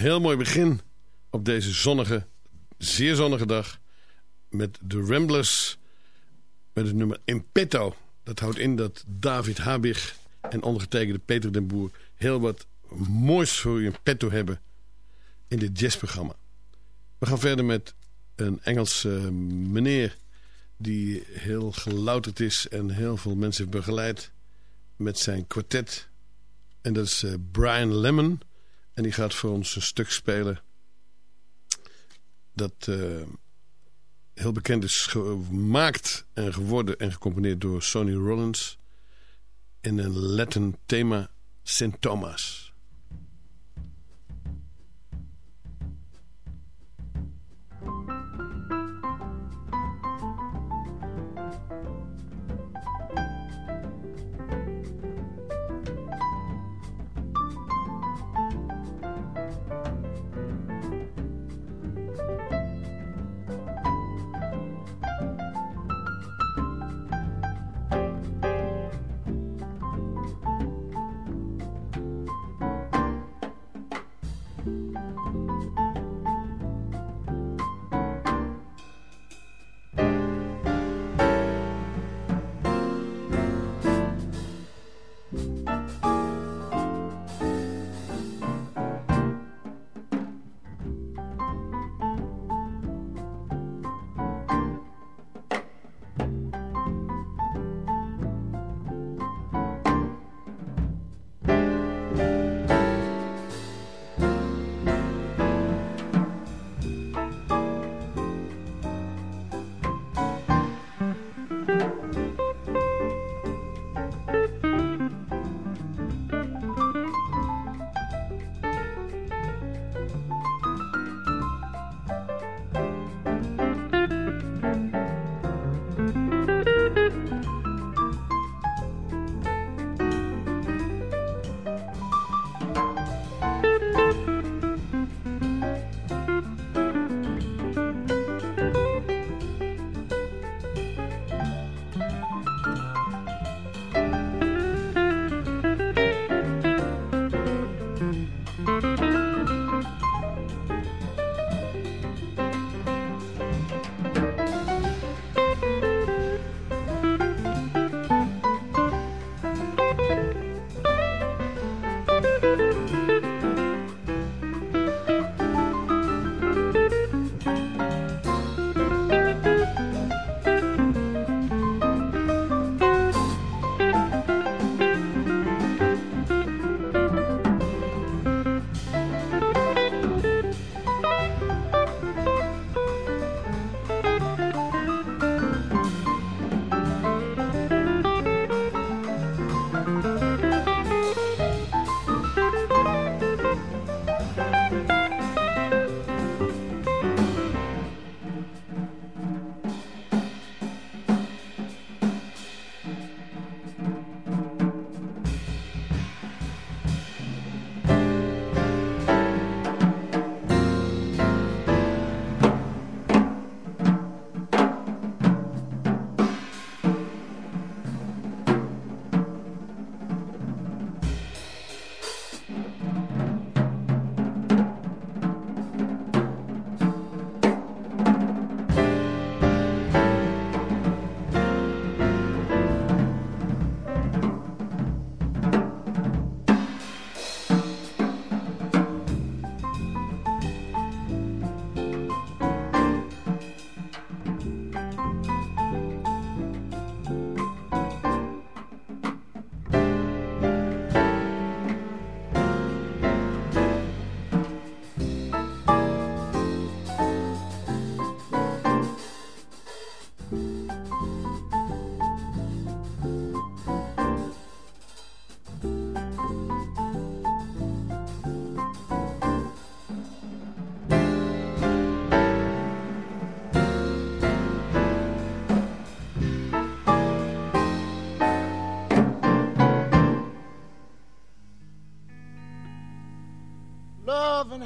heel mooi begin op deze zonnige, zeer zonnige dag... met de Ramblers, met het nummer Impetto. Dat houdt in dat David Habig en ondergetekende Peter den Boer... heel wat moois voor je in petto hebben in dit jazzprogramma. We gaan verder met een Engelse meneer... die heel gelouterd is en heel veel mensen heeft begeleid... met zijn kwartet. En dat is eh, Brian Lemon... En die gaat voor ons een stuk spelen dat uh, heel bekend is gemaakt en geworden en gecomponeerd door Sonny Rollins in een Latin thema St. Thomas.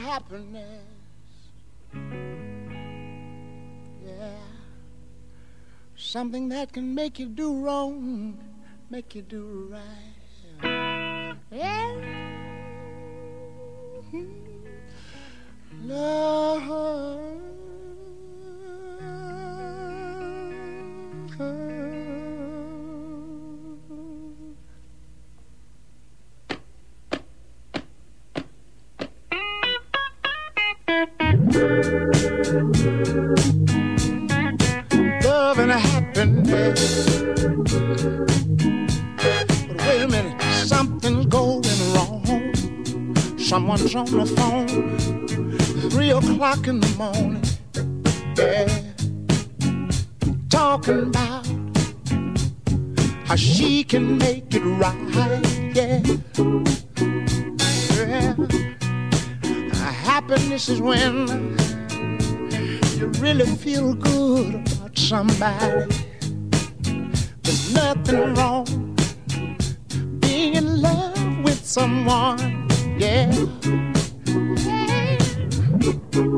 Happiness. Yeah. Something that can make you do wrong, make you do right. Yeah. Mm-hmm. Love and happiness. But wait a minute, something's going wrong. Someone's on the phone, three o'clock in the morning. Yeah, talking about how she can make it right. Yeah, yeah. Happiness is when you really feel good about somebody. There's nothing wrong being in love with someone. Yeah. Oh,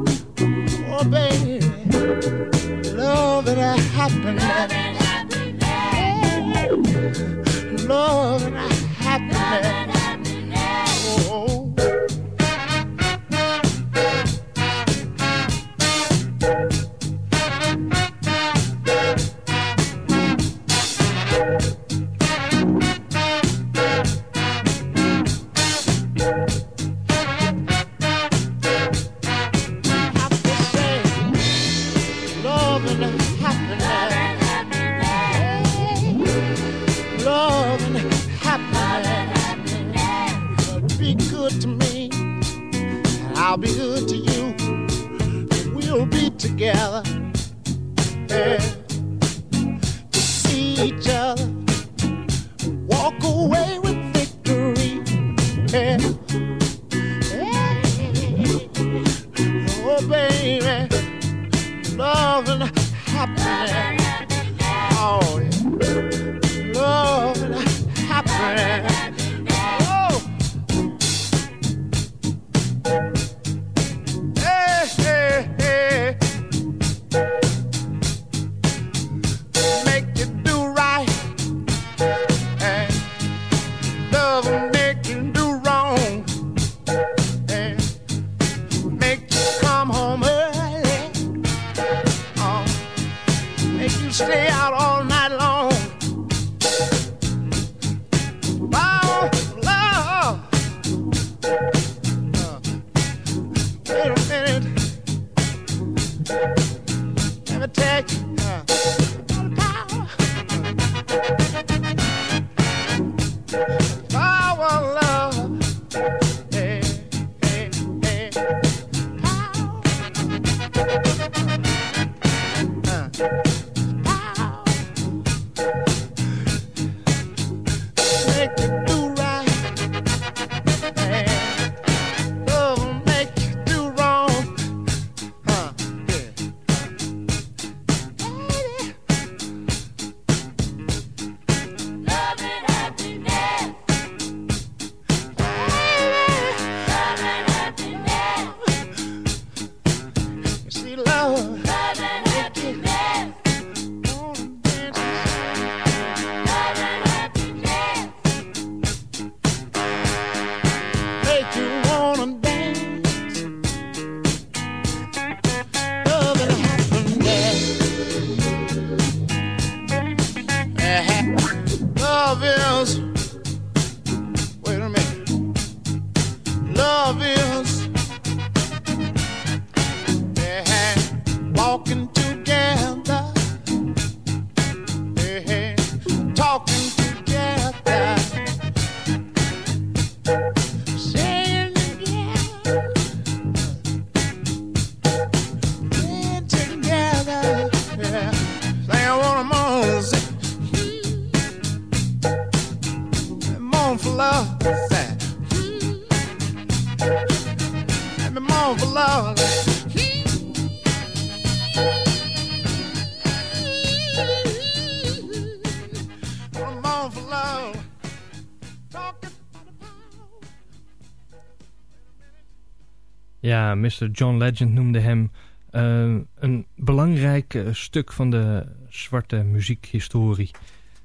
Mr. John Legend noemde hem eh, een belangrijk eh, stuk van de zwarte muziekhistorie.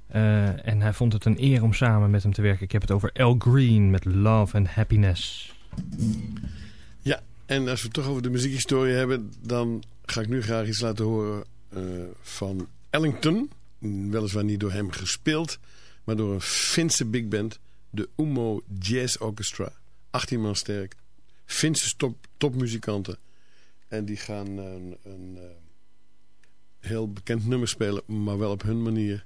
Eh, en hij vond het een eer om samen met hem te werken. Ik heb het over Al Green met Love and Happiness. Ja, en als we het toch over de muziekhistorie hebben... dan ga ik nu graag iets laten horen van Ellington. Weliswaar niet door hem gespeeld... maar door een Finse big band, de Umo Jazz Orchestra. 18 man sterk. Finse top, topmuzikanten. En die gaan een, een eh, heel bekend nummer spelen, maar wel op hun manier.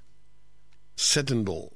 Settendol.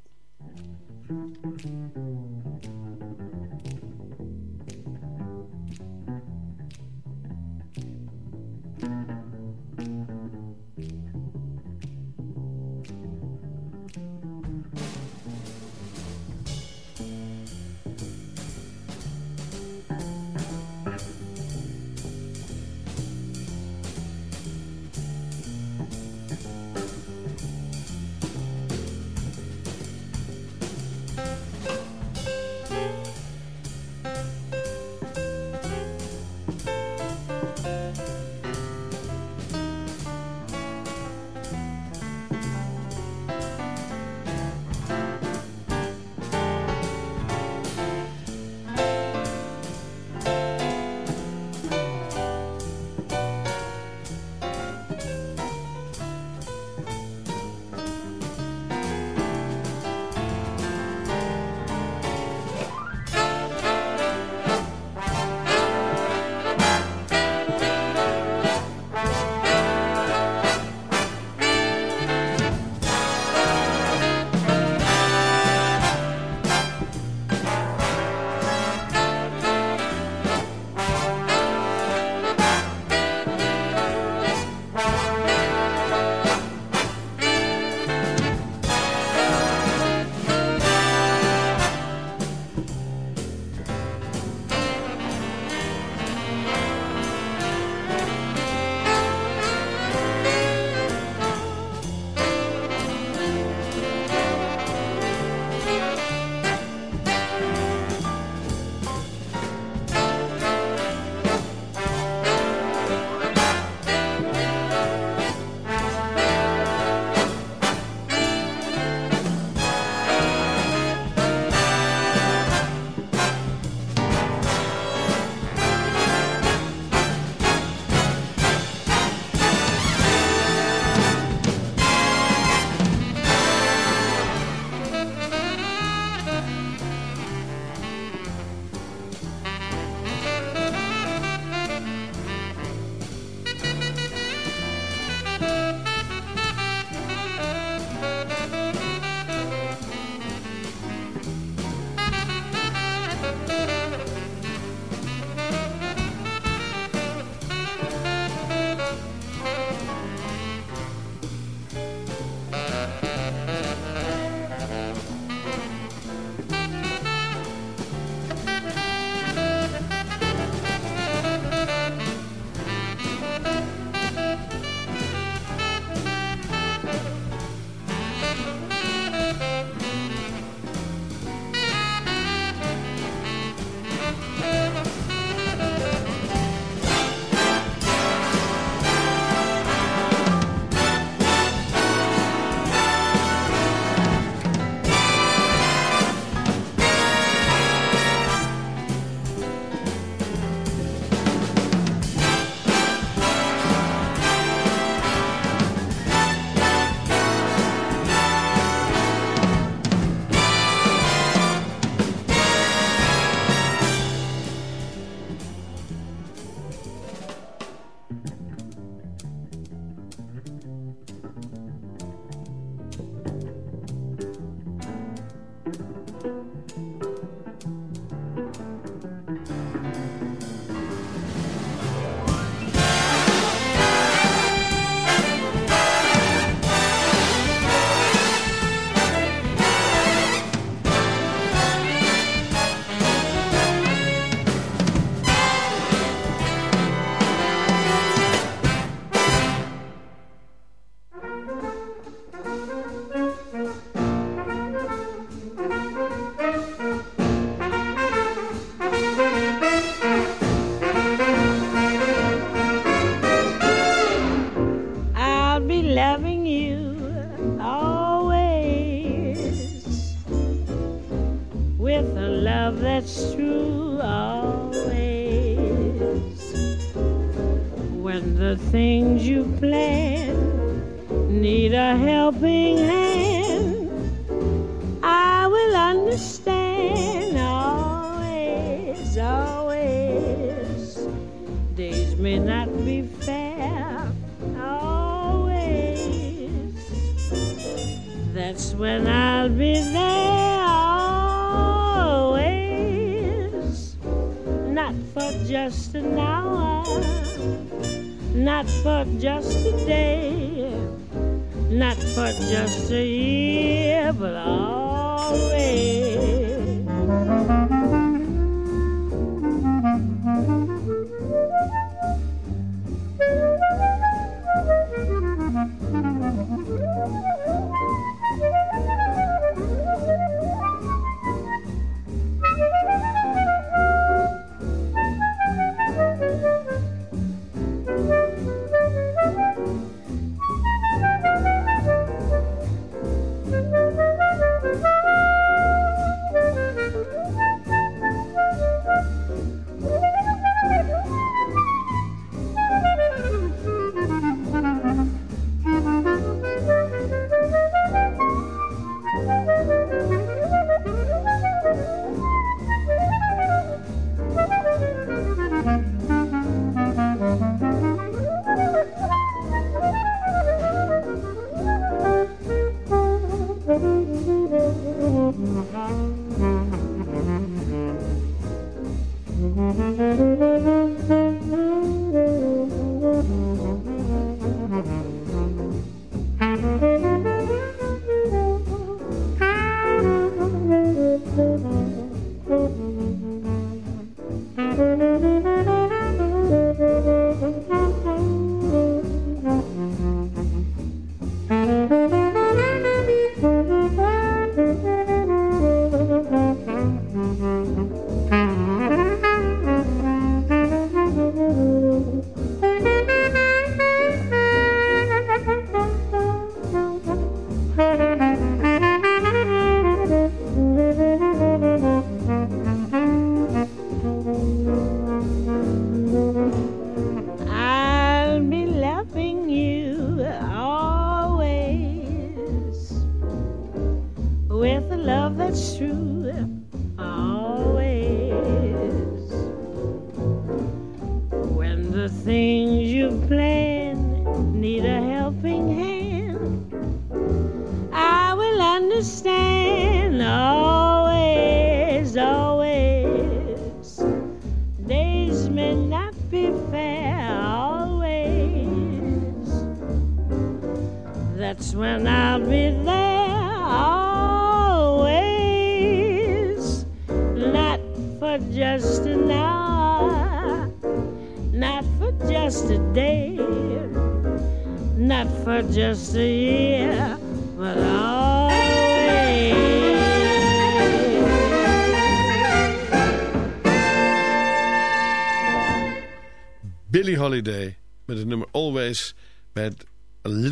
when I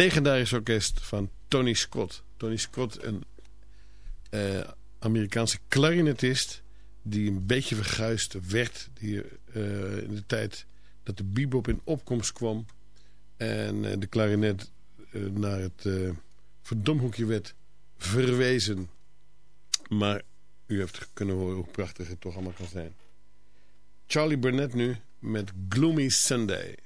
legendarisch orkest van Tony Scott. Tony Scott, een uh, Amerikaanse klarinetist... die een beetje verguisd werd die, uh, in de tijd dat de bebop in opkomst kwam... en uh, de klarinet naar het verdomhoekje werd verwezen. Maar u heeft kunnen horen hoe prachtig het toch allemaal kan zijn. Charlie Burnett nu met Gloomy Sunday...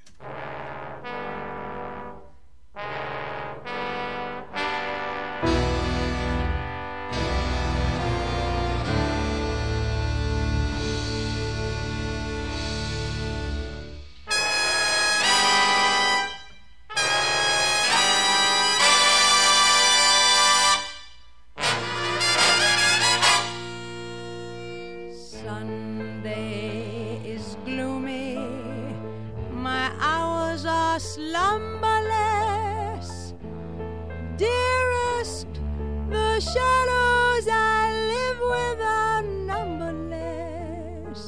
numberless. Dearest, the shadows I live with are numberless.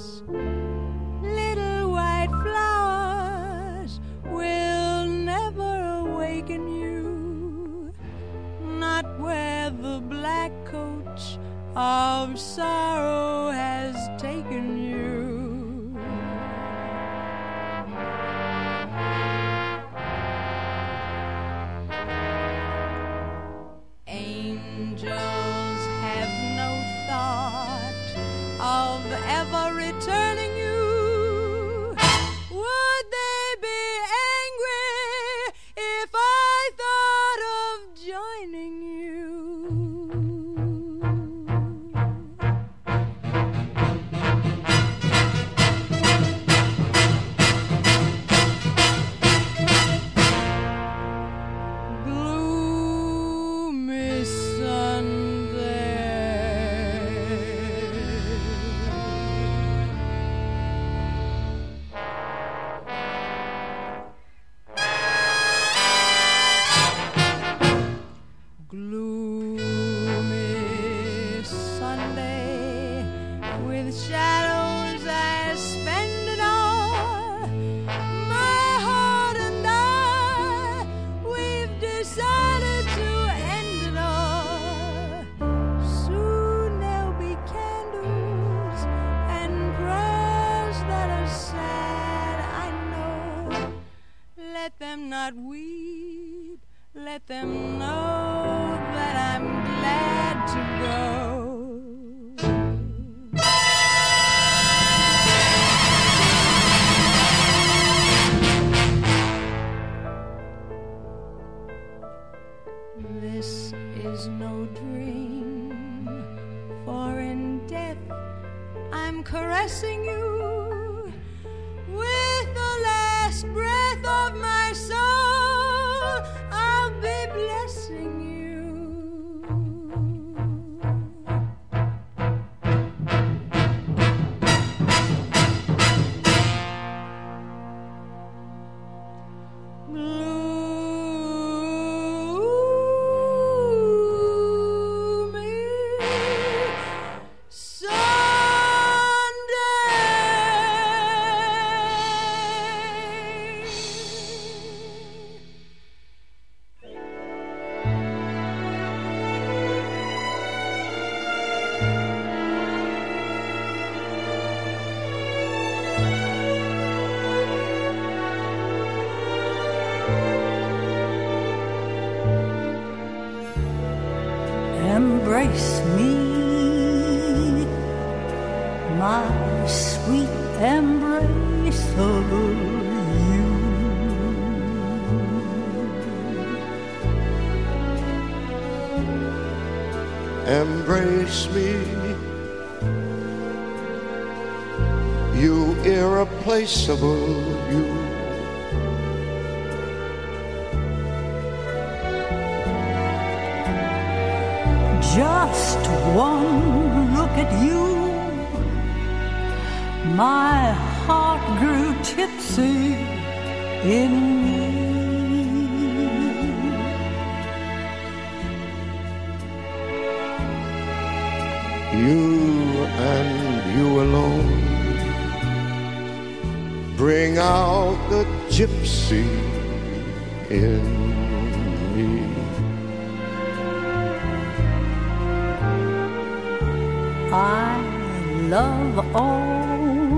Little white flowers will never awaken you, not where the black coach of sorrow not weep, let them you. Gypsy in me. I love all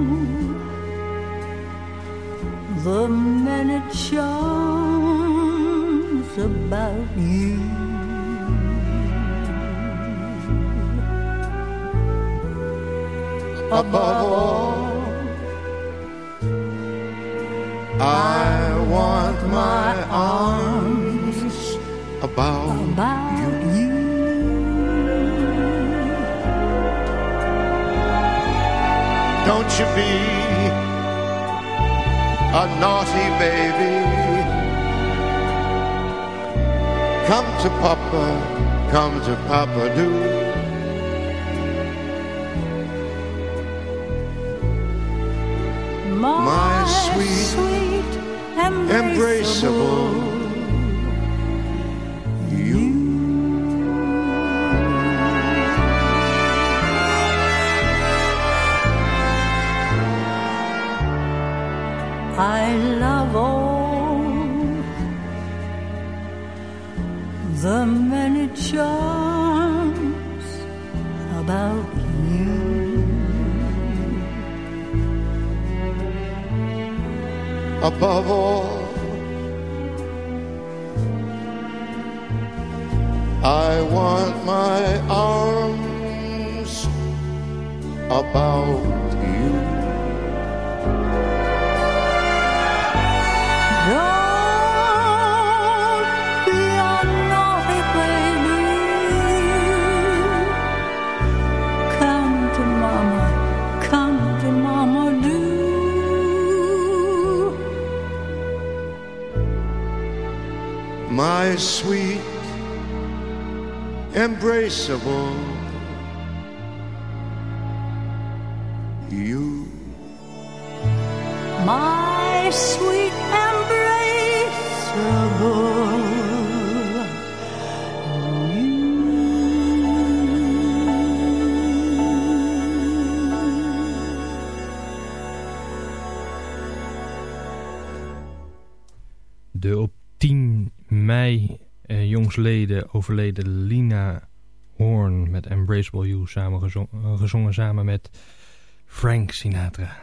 the many charms about you. Above all I want my arms about, about you. you. Don't you be a naughty baby. Come to Papa, come to Papa, do. about you. Don't be naughty baby. Come to mama, come to mama, do. My sweet, embraceable jongsleden overleden Lina Horn met Embraceable You samen gezongen, eh, gezongen samen met Frank Sinatra.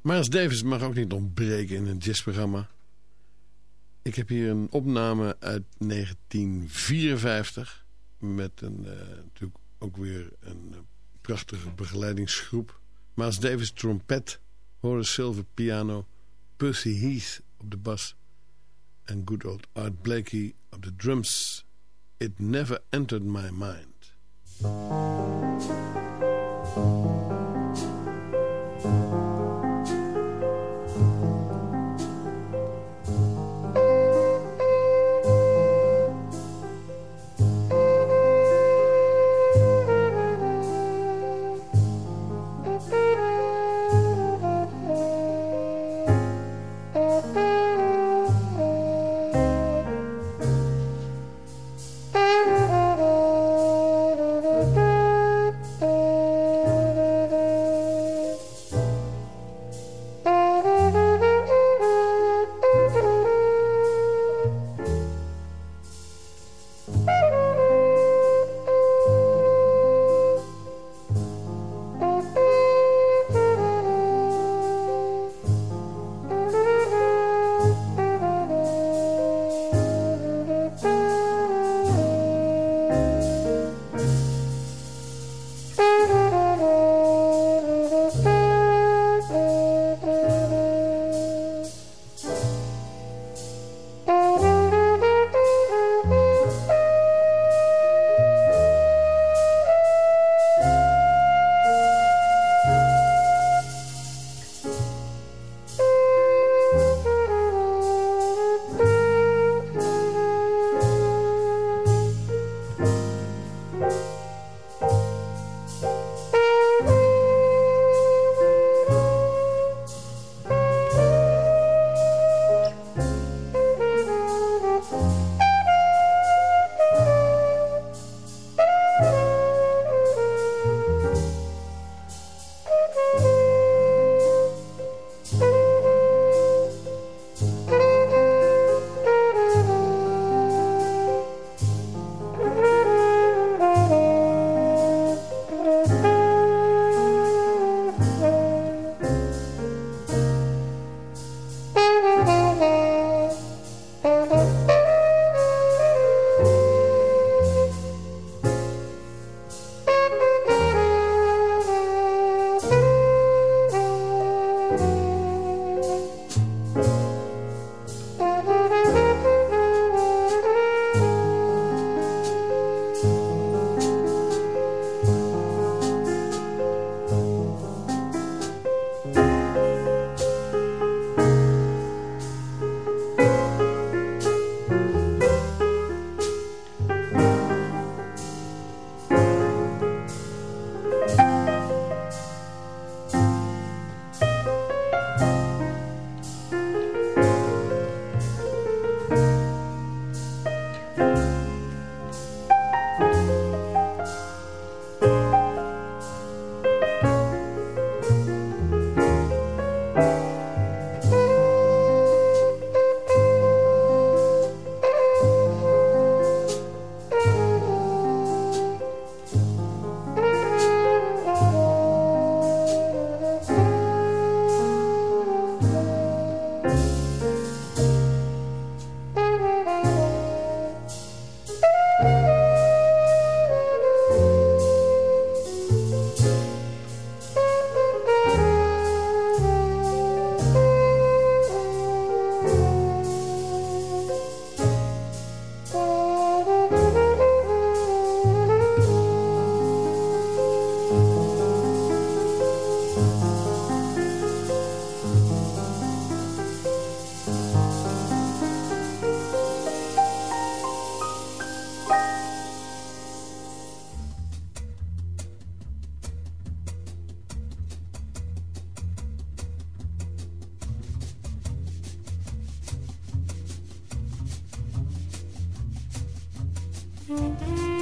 Miles Davis mag ook niet ontbreken in een jazzprogramma. Ik heb hier een opname uit 1954 met een, eh, natuurlijk ook weer een eh, prachtige begeleidingsgroep. Miles Davis trompet, Horace Silver piano, Percy Heath op de bas en good old Art Blakey op de drums. It never entered my mind. Música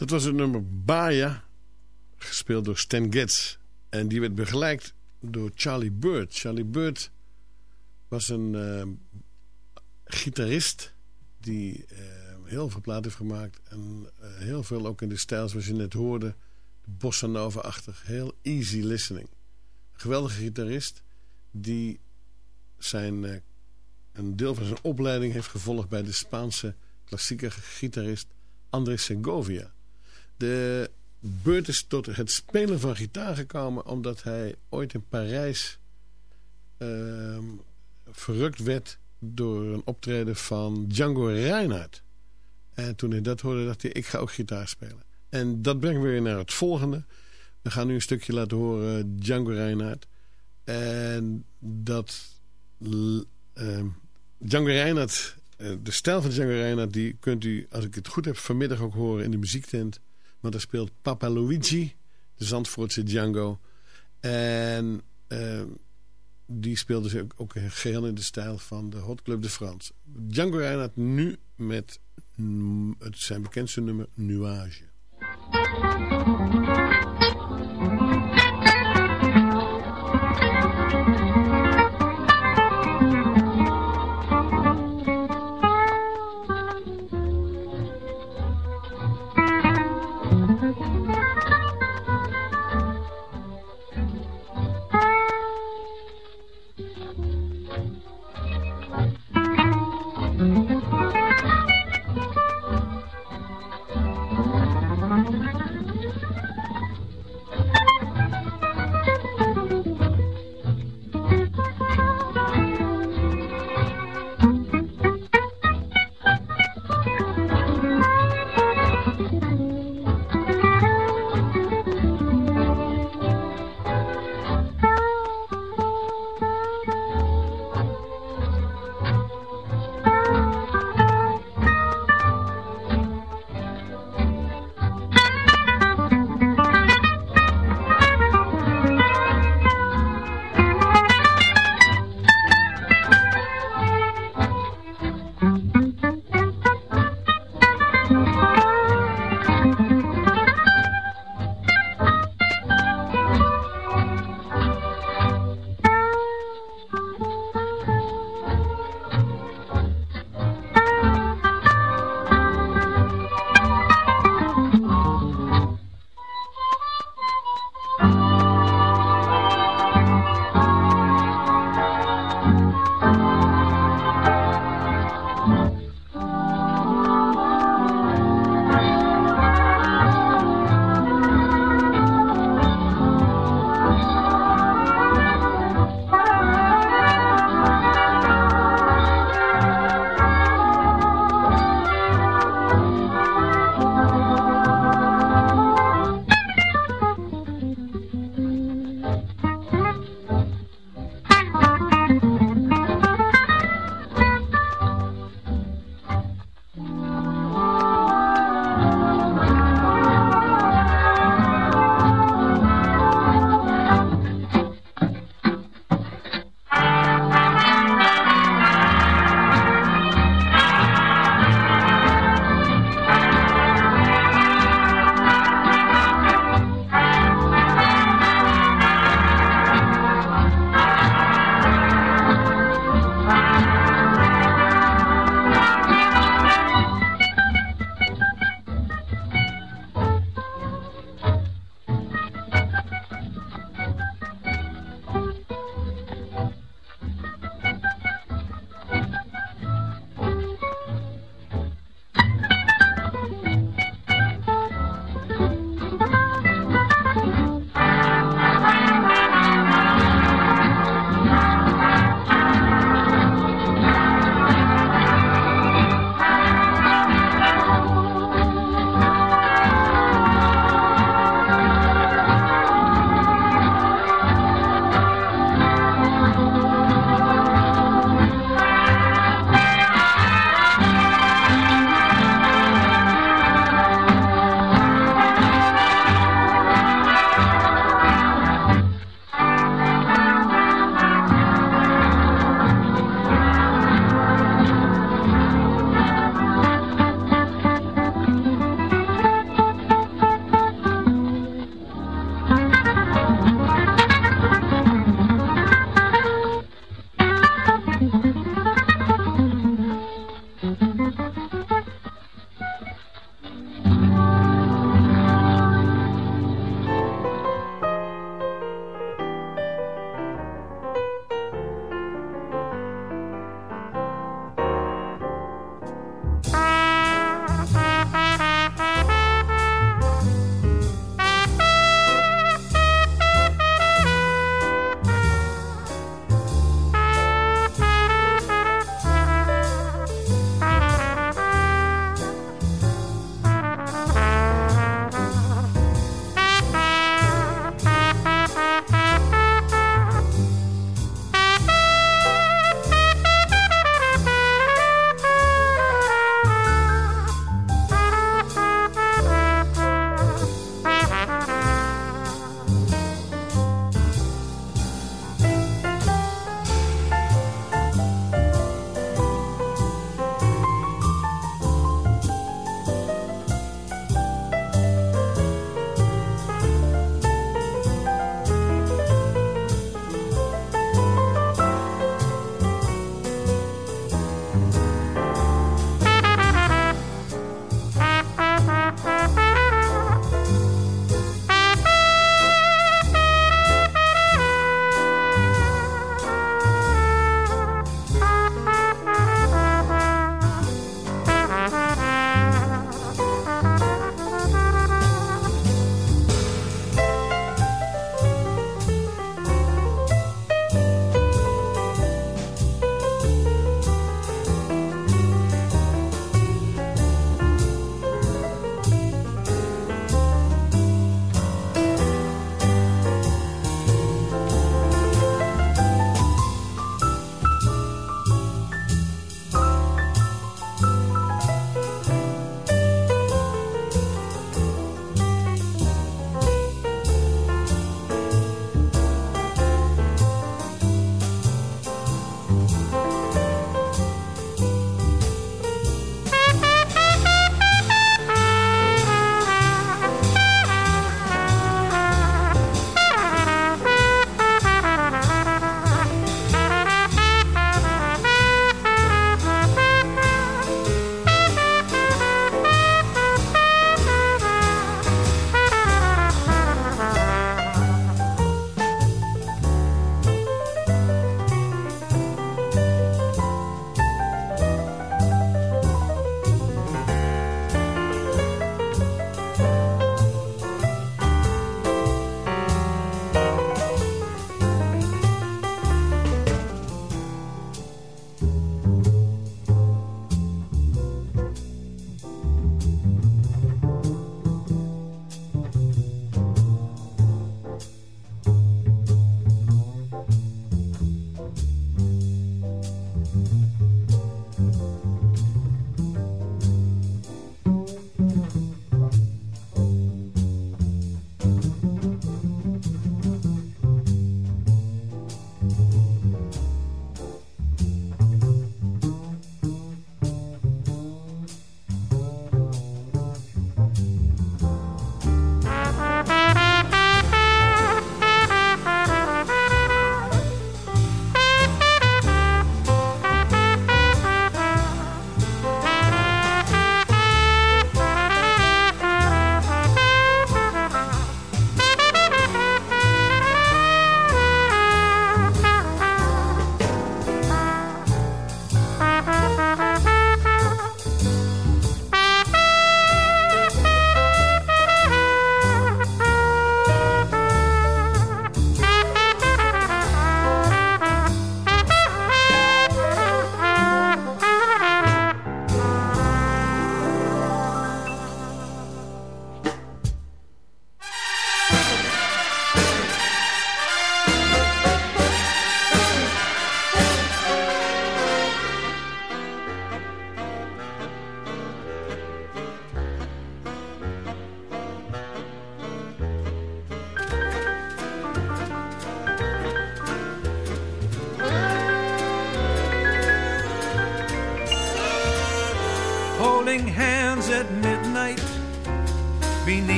Dat was het nummer Baya, gespeeld door Stan Getz. En die werd begeleid door Charlie Bird. Charlie Bird was een uh, gitarist die uh, heel veel platen heeft gemaakt. En uh, heel veel ook in de stijl zoals je net hoorde. Bossa Nova-achtig. Heel easy listening. Geweldige gitarist die zijn, een deel van zijn opleiding heeft gevolgd bij de Spaanse klassieke gitarist André Segovia. De Beurt is tot het spelen van gitaar gekomen omdat hij ooit in Parijs uh, verrukt werd door een optreden van Django Reinhardt. En toen hij dat hoorde dacht hij, ik ga ook gitaar spelen. En dat brengt weer naar het volgende. We gaan nu een stukje laten horen Django Reinhardt. En dat uh, Django Reinhardt, uh, de stijl van Django Reinhardt, die kunt u, als ik het goed heb, vanmiddag ook horen in de muziektent want er speelt Papa Luigi, de Zandvoortse Django. En uh, die speelde ze ook, ook geheel in de stijl van de Hot Club de France. Django Reinhardt nu met het zijn bekendste nummer Nuage.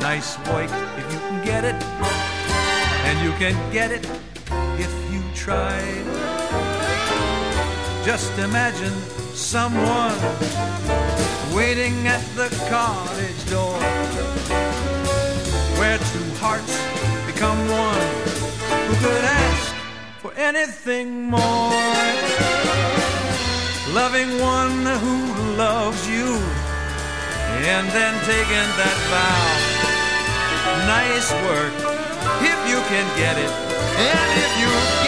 Nice work if you can get it, and you can get it if you try. Just imagine someone waiting at the cottage door where two hearts become one who could ask for anything more loving one who loves you and then taking that vow. Nice work if you can get it. And if you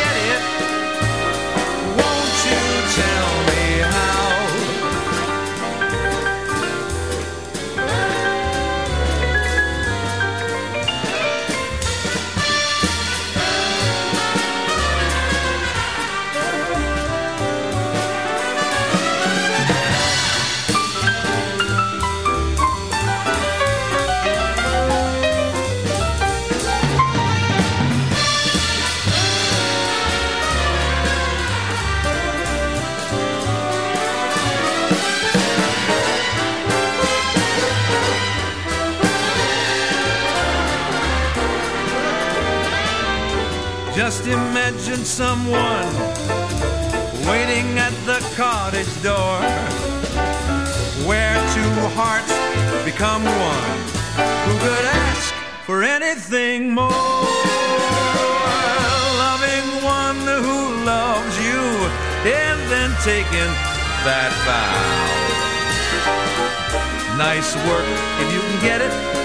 imagine someone waiting at the cottage door where two hearts become one who could ask for anything more. A loving one who loves you and then taking that vow. Nice work if you can get it,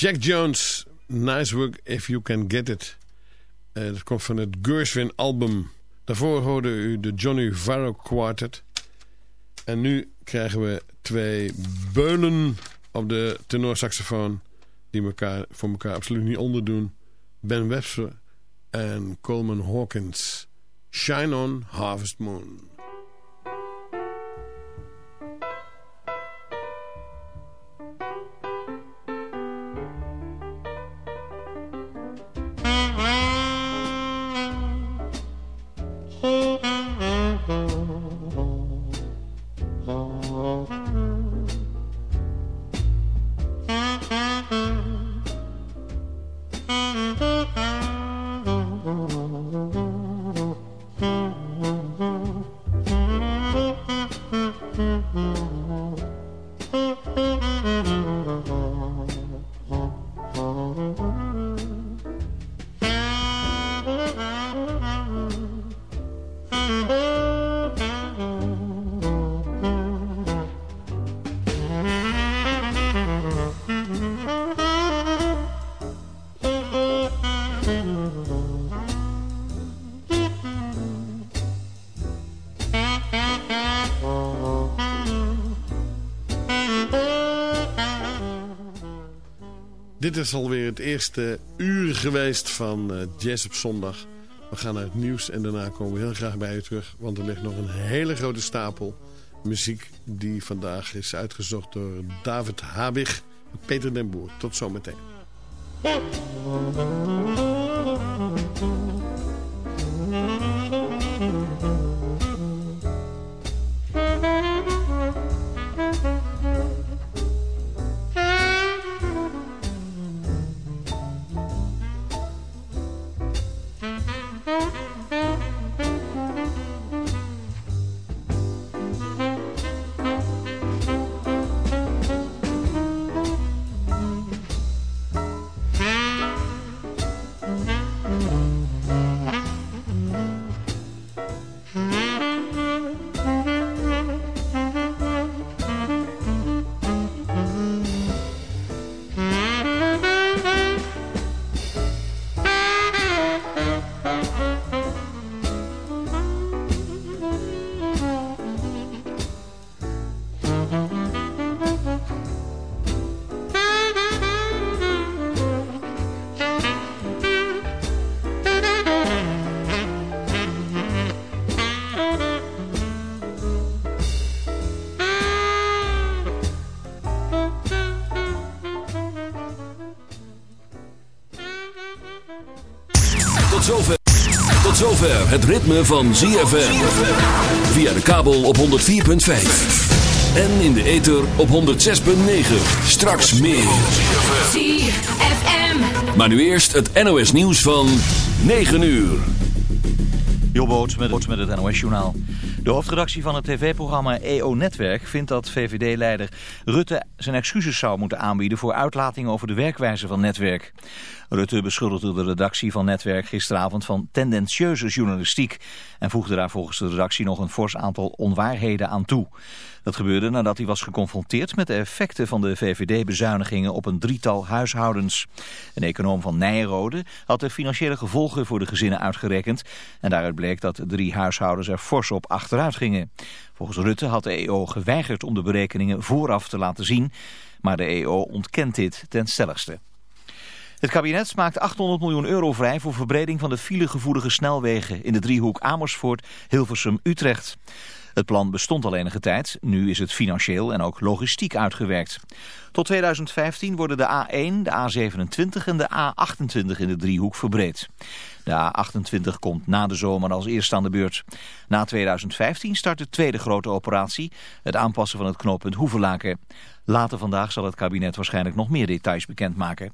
Jack Jones, Nice Work If You Can Get It. Eh, dat komt van het Gershwin album. Daarvoor hoorde u de Johnny Varro Quartet. En nu krijgen we twee beulen op de tenorsaxofoon... die elkaar, voor elkaar absoluut niet onderdoen. Ben Webster en Coleman Hawkins. Shine on Harvest Moon. Is alweer het eerste uur geweest van eh, Jazz op zondag. We gaan naar het nieuws en daarna komen we heel graag bij u terug. Want er ligt nog een hele grote stapel muziek die vandaag is uitgezocht door David Habig en Peter den Boer. Tot zometeen. Ritme van ZFM. Via de kabel op 104.5. En in de ether op 106.9. Straks meer. ZFM. Maar nu eerst het NOS nieuws van 9 uur. Jobboot met, met het NOS-journaal. De hoofdredactie van het tv-programma EO Netwerk vindt dat VVD-leider Rutte zijn excuses zou moeten aanbieden voor uitlatingen over de werkwijze van Netwerk. Rutte beschuldigde de redactie van Netwerk gisteravond van tendentieuze journalistiek en voegde daar volgens de redactie nog een fors aantal onwaarheden aan toe. Dat gebeurde nadat hij was geconfronteerd met de effecten van de VVD-bezuinigingen op een drietal huishoudens. Een econoom van Nijrode had de financiële gevolgen voor de gezinnen uitgerekend en daaruit bleek dat drie huishoudens er fors op achteruit gingen. Volgens Rutte had de EO geweigerd om de berekeningen vooraf te laten zien, maar de EO ontkent dit ten stelligste. Het kabinet maakt 800 miljoen euro vrij voor verbreding van de filegevoelige snelwegen in de driehoek Amersfoort, Hilversum, Utrecht. Het plan bestond al enige tijd, nu is het financieel en ook logistiek uitgewerkt. Tot 2015 worden de A1, de A27 en de A28 in de driehoek verbreed. De A28 komt na de zomer als eerste aan de beurt. Na 2015 start de tweede grote operatie, het aanpassen van het knooppunt Hoevelaken. Later vandaag zal het kabinet waarschijnlijk nog meer details bekendmaken.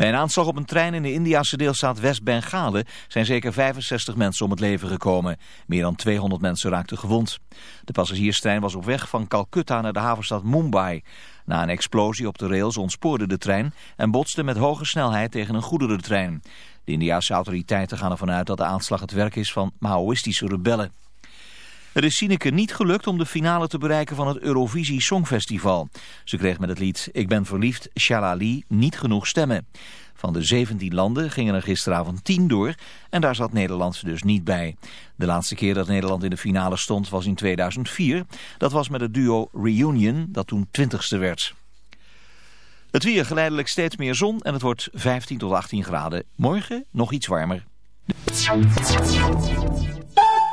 Bij een aanslag op een trein in de Indiase deelstaat West-Bengalen zijn zeker 65 mensen om het leven gekomen. Meer dan 200 mensen raakten gewond. De passagierstrein was op weg van Calcutta naar de havenstad Mumbai. Na een explosie op de rails ontspoorde de trein en botste met hoge snelheid tegen een goederentrein. De Indiase autoriteiten gaan ervan uit dat de aanslag het werk is van Maoïstische rebellen. Het is Sineke niet gelukt om de finale te bereiken van het Eurovisie Songfestival. Ze kreeg met het lied Ik ben verliefd, Shalali niet genoeg stemmen. Van de 17 landen gingen er gisteravond 10 door en daar zat Nederland dus niet bij. De laatste keer dat Nederland in de finale stond was in 2004. Dat was met het duo Reunion dat toen 20ste werd. Het weer geleidelijk steeds meer zon en het wordt 15 tot 18 graden. Morgen nog iets warmer.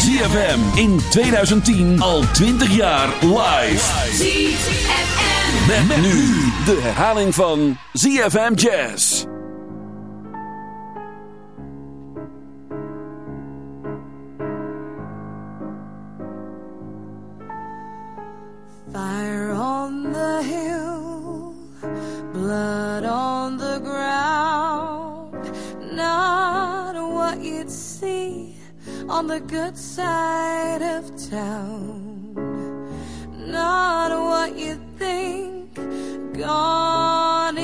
ZFM in 2010 al 20 jaar live. ZFM. Met, met nu de herhaling van ZFM Jazz. Fire on the hill, blood on the ground. Not what you'd see on the good side of town. Not what you'd think gone